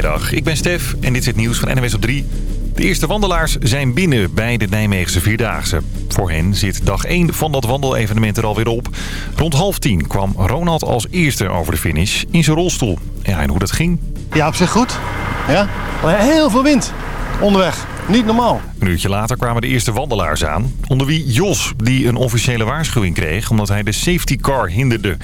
Goedemiddag, ik ben Stef en dit is het nieuws van NWS op 3. De eerste wandelaars zijn binnen bij de Nijmeegse Vierdaagse. Voor hen zit dag 1 van dat wandelevenement er alweer op. Rond half tien kwam Ronald als eerste over de finish in zijn rolstoel. En hoe dat ging? Ja, op zich goed. Ja? Heel veel wind onderweg. Niet normaal. Een uurtje later kwamen de eerste wandelaars aan. Onder wie Jos, die een officiële waarschuwing kreeg omdat hij de safety car hinderde.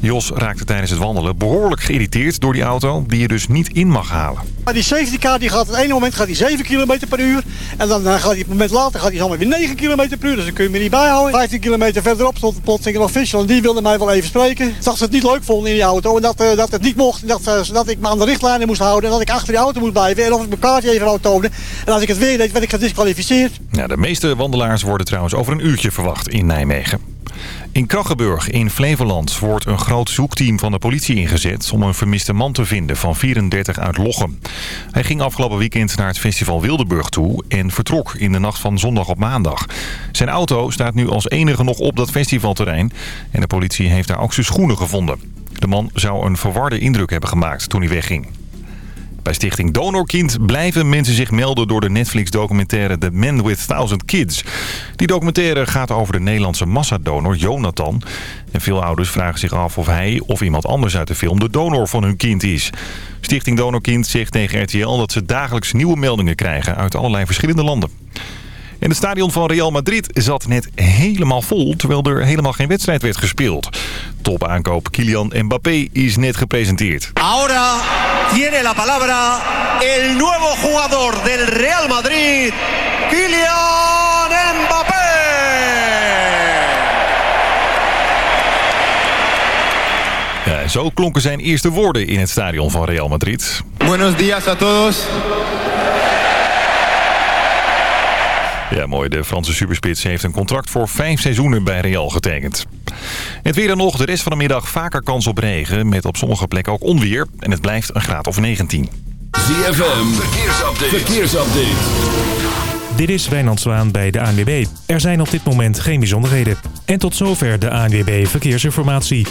Jos raakte tijdens het wandelen behoorlijk geïrriteerd door die auto die je dus niet in mag halen. Maar die safety car die gaat het ene moment gaat die 7 km per uur. En dan, gaat hij een moment later gaat hij zomaar weer 9 km per uur. Dus dan kun je me niet bijhouden. 15 kilometer verderop stond plotseling een official. En die wilde mij wel even spreken. Zag ze het niet leuk vonden in die auto. En dat, uh, dat het niet mocht. Dat, uh, dat ik me aan de richtlijnen moest houden. En dat ik achter die auto moest blijven. En of ik mijn kaartje even wou tonen. En als ik het deed, werd ik gedisqualificeerd. Ja, de meeste wandelaars worden trouwens over een uurtje verwacht in Nijmegen. In Krachenburg in Flevoland wordt een groot zoekteam van de politie ingezet... om een vermiste man te vinden van 34 uit Lochem. Hij ging afgelopen weekend naar het festival Wildeburg toe... en vertrok in de nacht van zondag op maandag. Zijn auto staat nu als enige nog op dat festivalterrein... en de politie heeft daar ook zijn schoenen gevonden. De man zou een verwarde indruk hebben gemaakt toen hij wegging. Bij stichting Donorkind blijven mensen zich melden door de Netflix-documentaire The Man with Thousand Kids. Die documentaire gaat over de Nederlandse massadonor Jonathan. En veel ouders vragen zich af of hij of iemand anders uit de film de donor van hun kind is. Stichting Donorkind zegt tegen RTL dat ze dagelijks nieuwe meldingen krijgen uit allerlei verschillende landen. En het stadion van Real Madrid zat net helemaal vol, terwijl er helemaal geen wedstrijd werd gespeeld. Topaankoop Kylian Mbappé is net gepresenteerd. Ahora tiene la palabra el nuevo jugador del Real Madrid, Kylian Mbappé. Ja, zo klonken zijn eerste woorden in het stadion van Real Madrid. Buenos días a todos. Ja, mooi. De Franse superspits heeft een contract voor vijf seizoenen bij Real getekend. Het weer dan nog. De rest van de middag vaker kans op regen. Met op sommige plekken ook onweer. En het blijft een graad of 19. ZFM. Verkeersupdate. Verkeersupdate. Dit is Wijnand Zwaan bij de ANWB. Er zijn op dit moment geen bijzonderheden. En tot zover de ANWB Verkeersinformatie.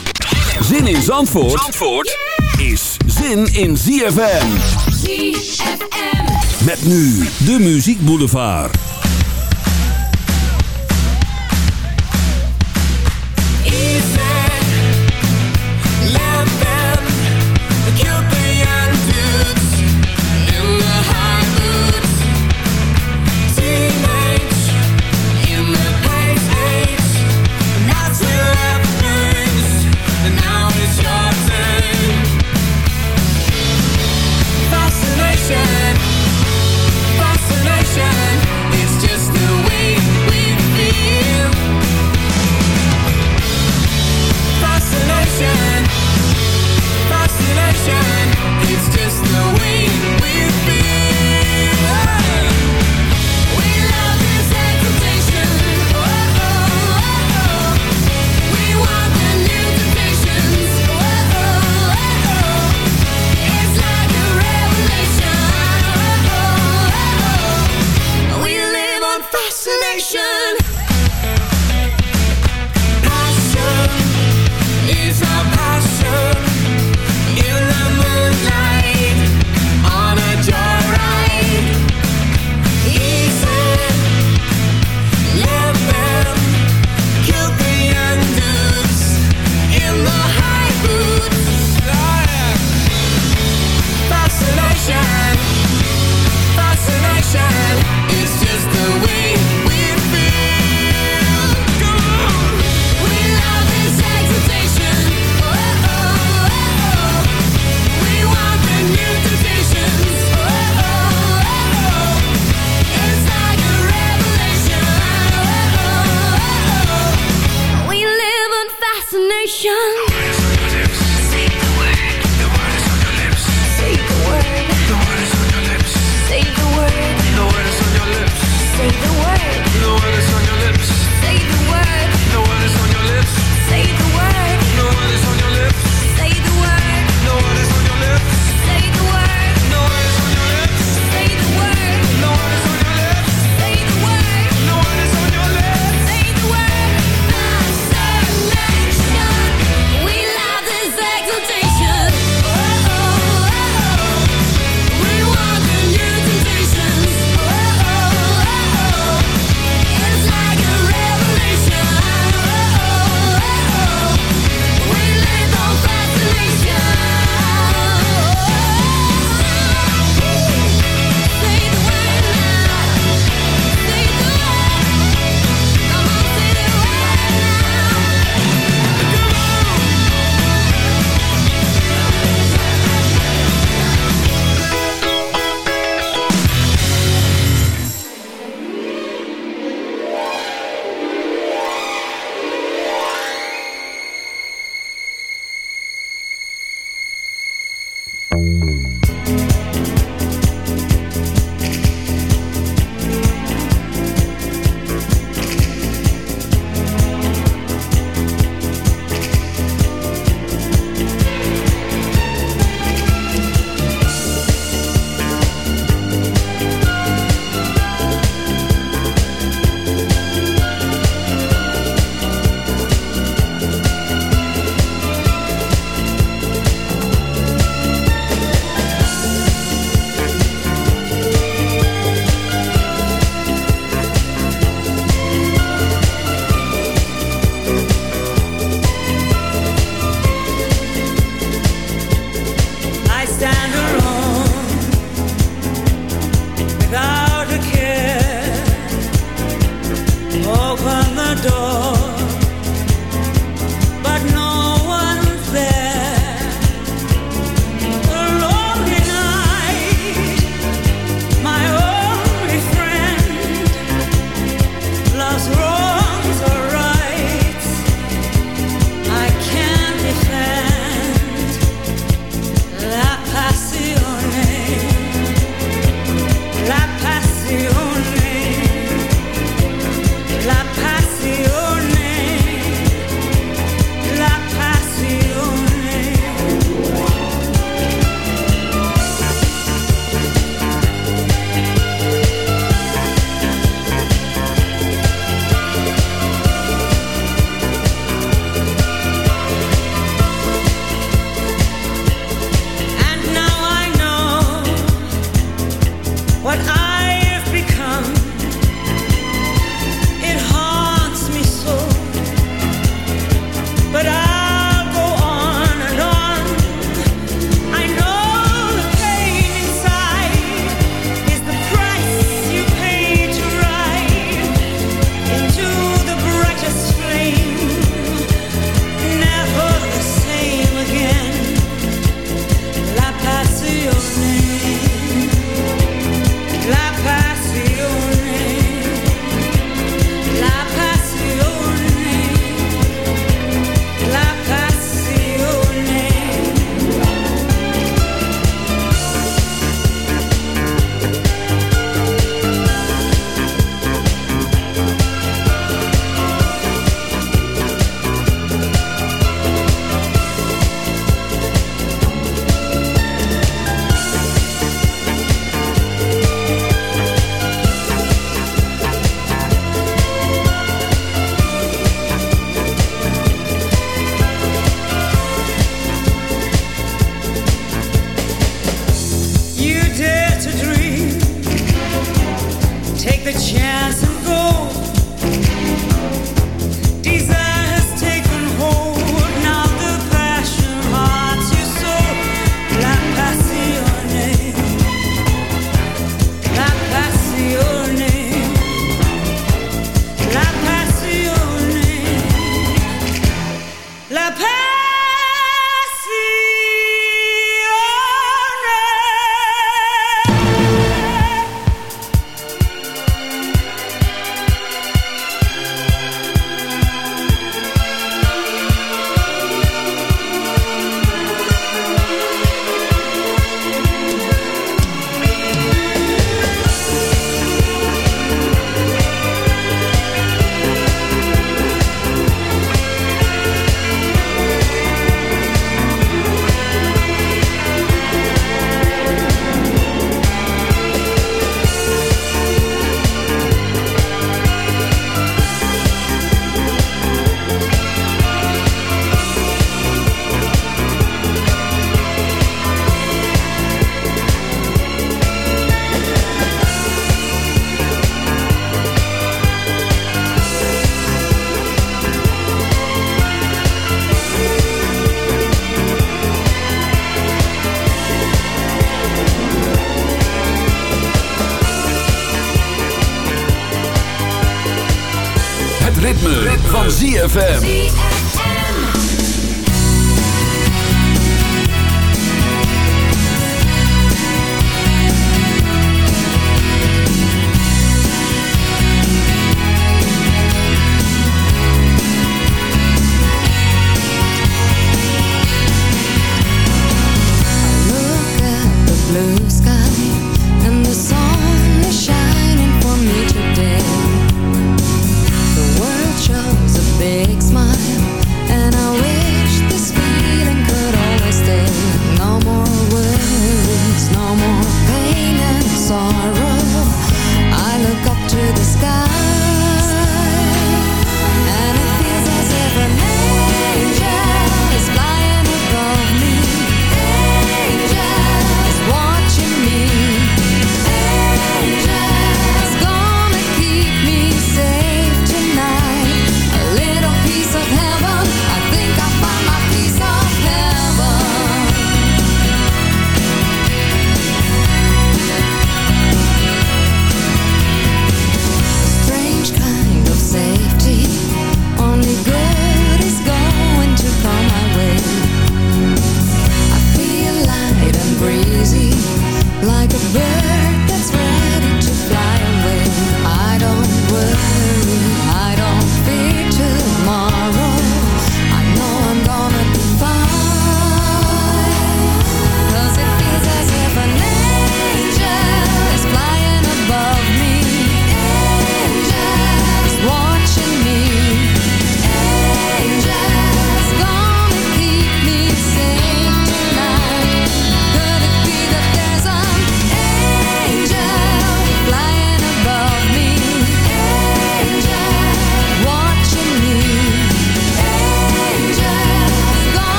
Zin in Zandvoort, Zandvoort is zin in ZFM. ZFM. Met nu de Muziek Boulevard.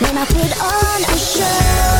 when I put on a show.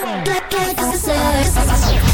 Black, black, black,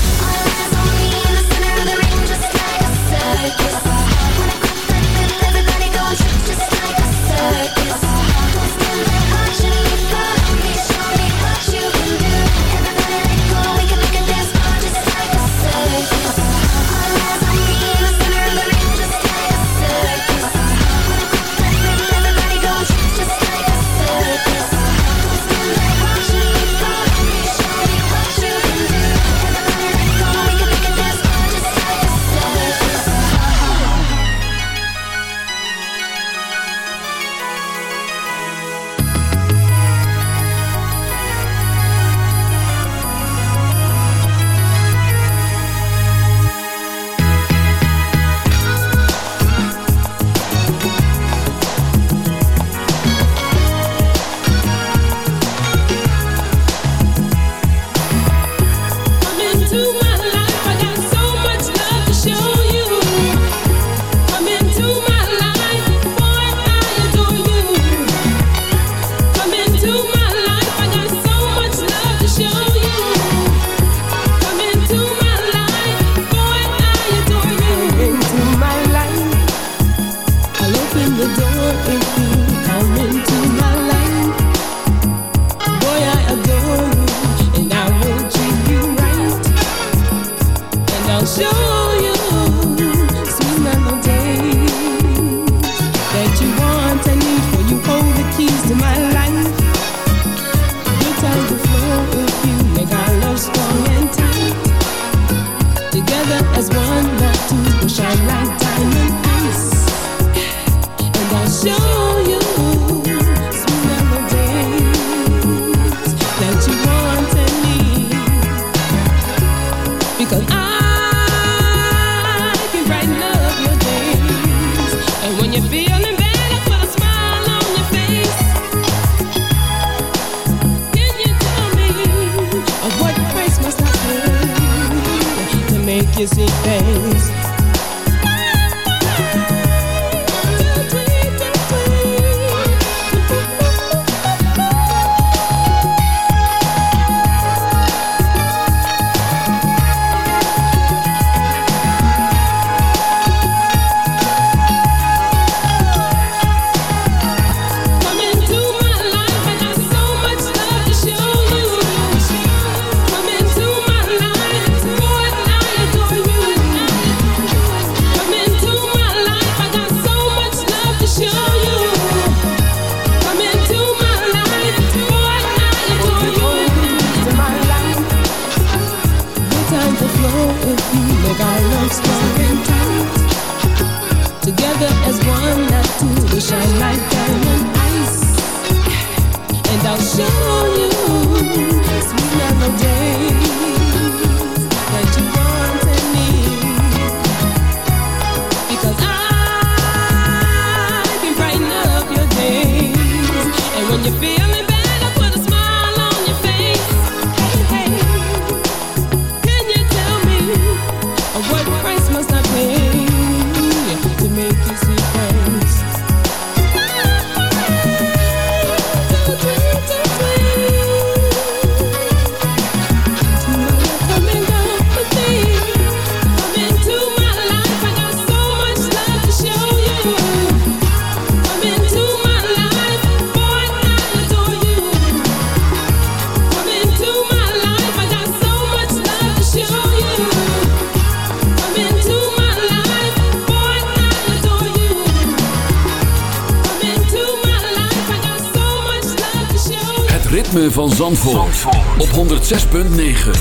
op 106.9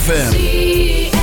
FM.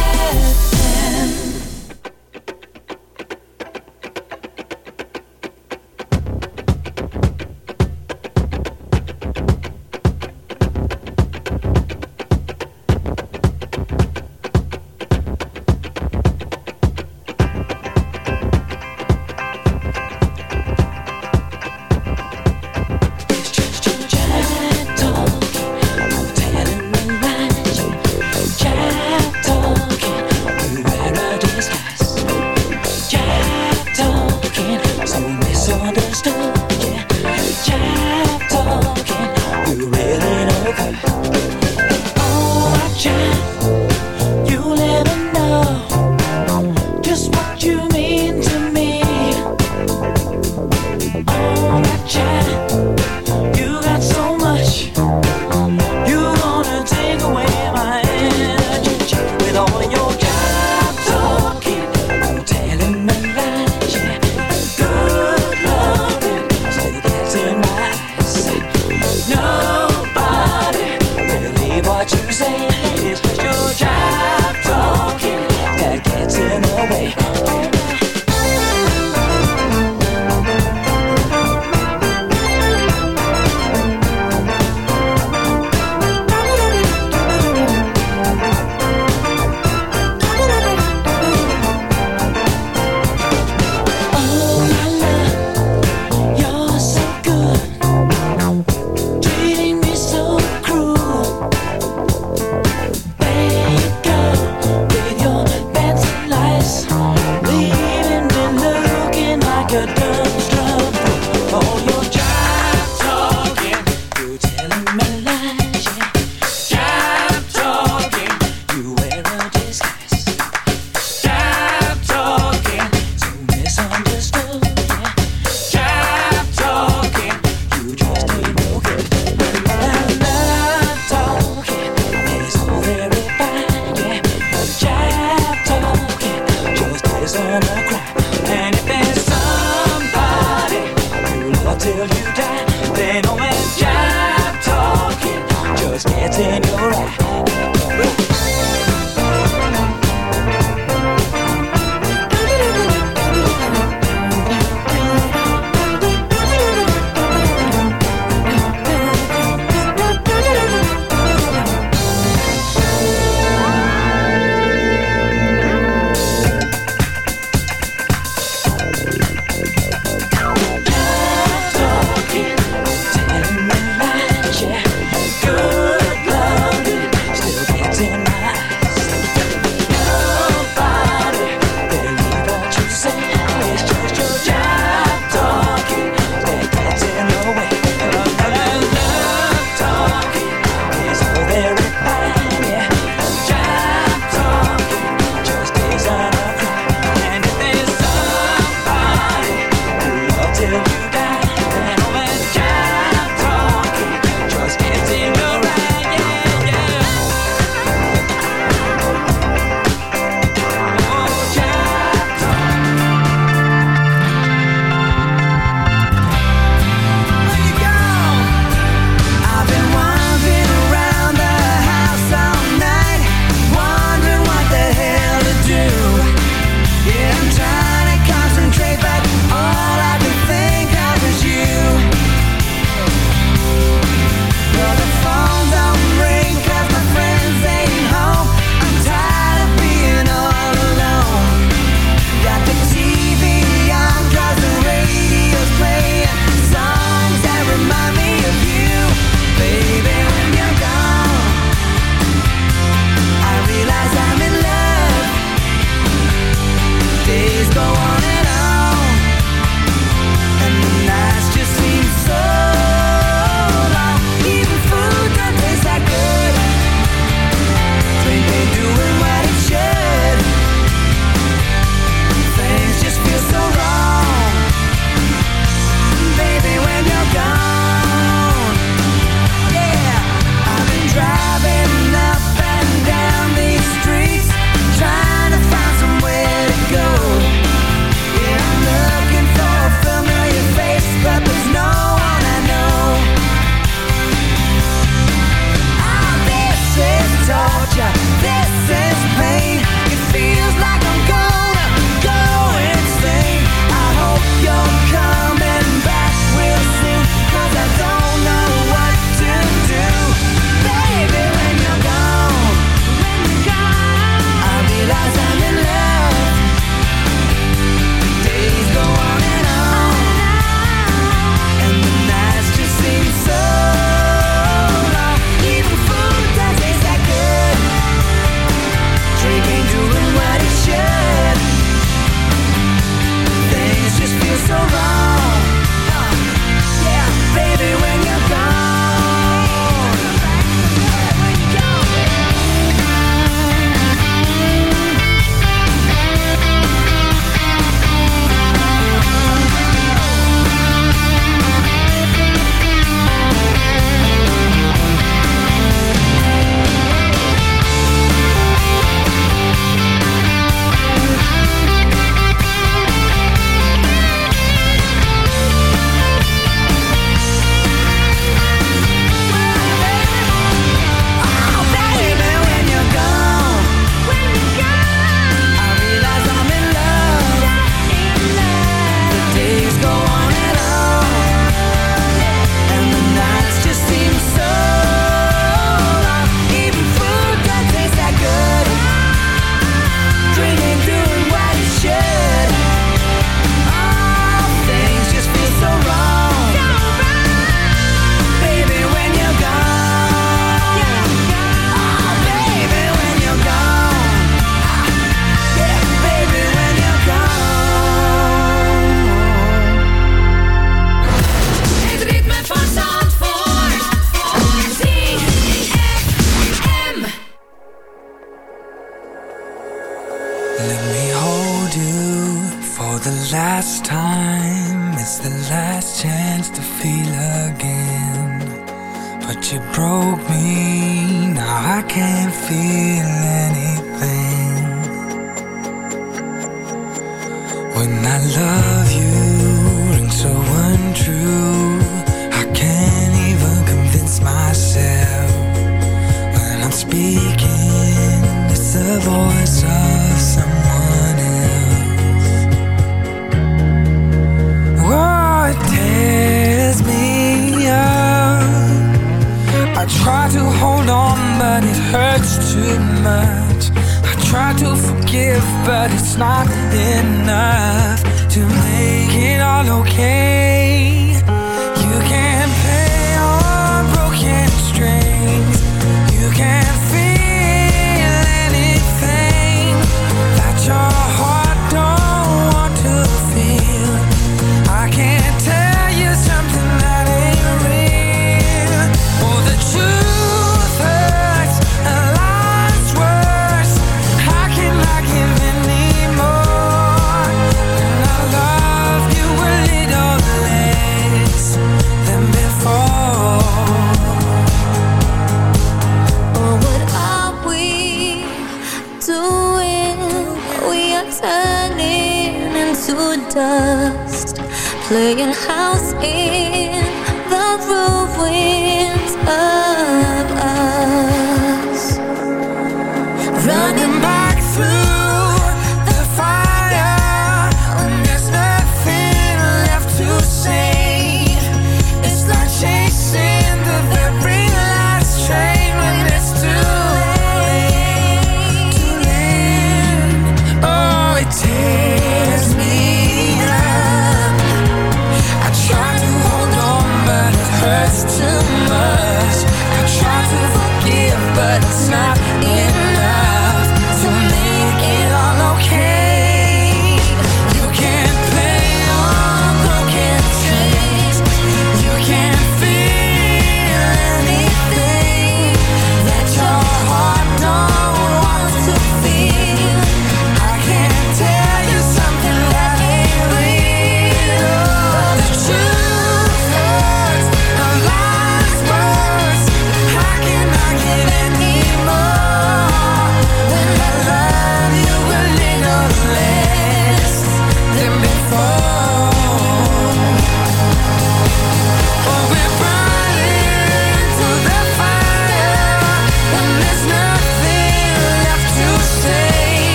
Through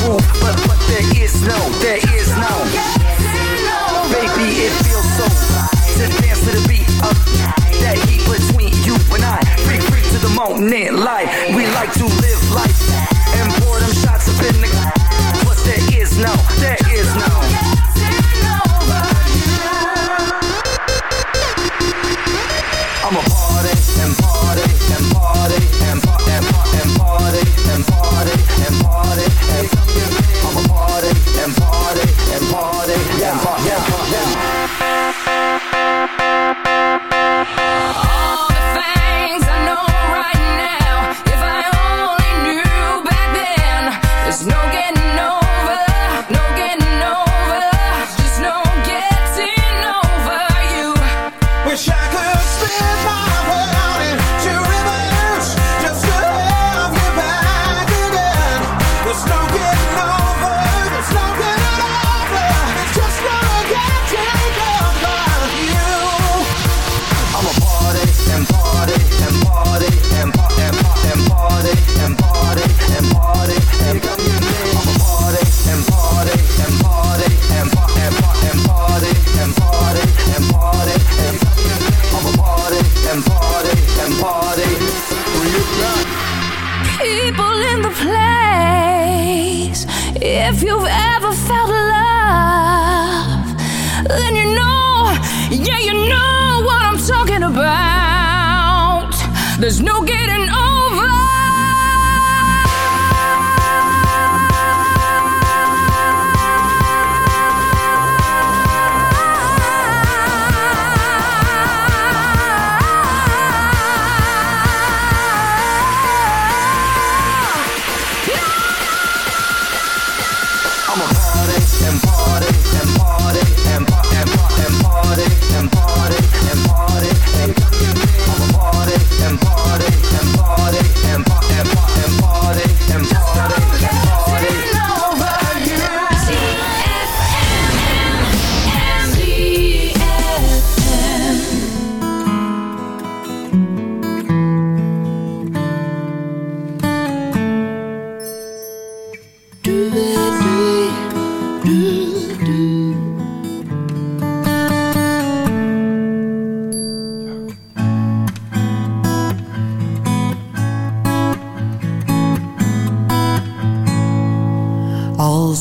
groove, but, but there is no, there is no. Baby, it feels so to dance to the beat of that heat between you and I. Freak, freak to the moment, life. We like to live life and pour them shots up in the. But there is no, there is no.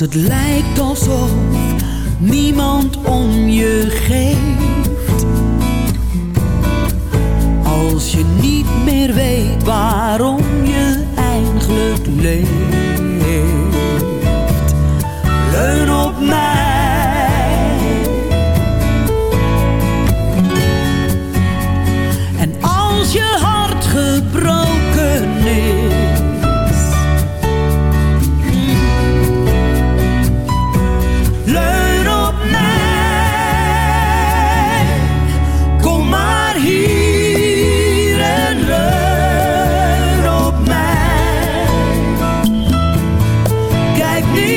het lijkt alsof niemand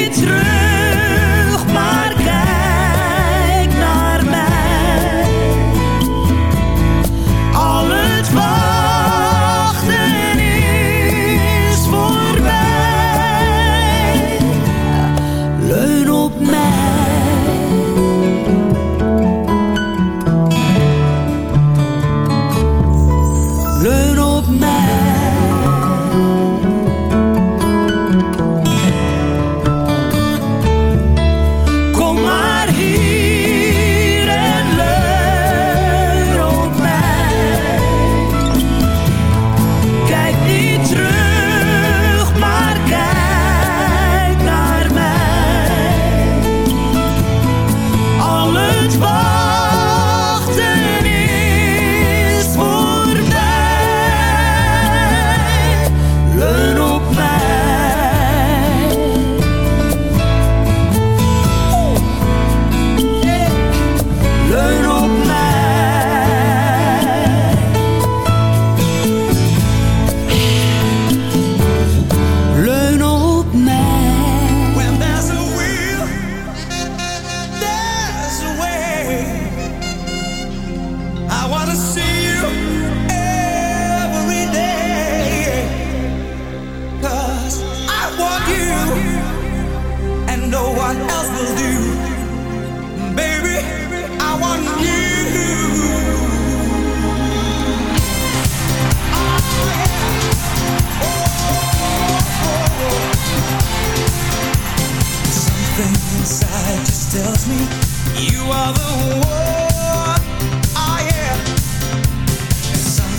weer terug.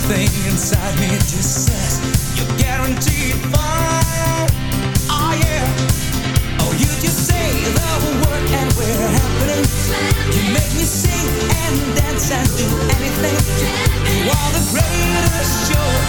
Something inside me just says you're guaranteed fine. Oh yeah. Oh, you just say the word and we're happening. You make me sing and dance and do anything. You are the greatest show.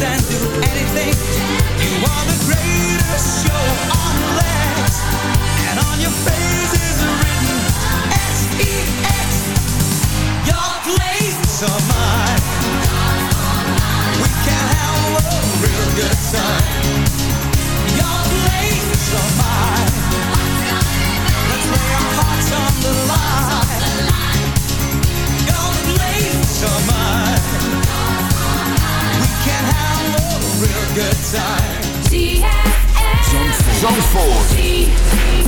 and time. Zandvoort.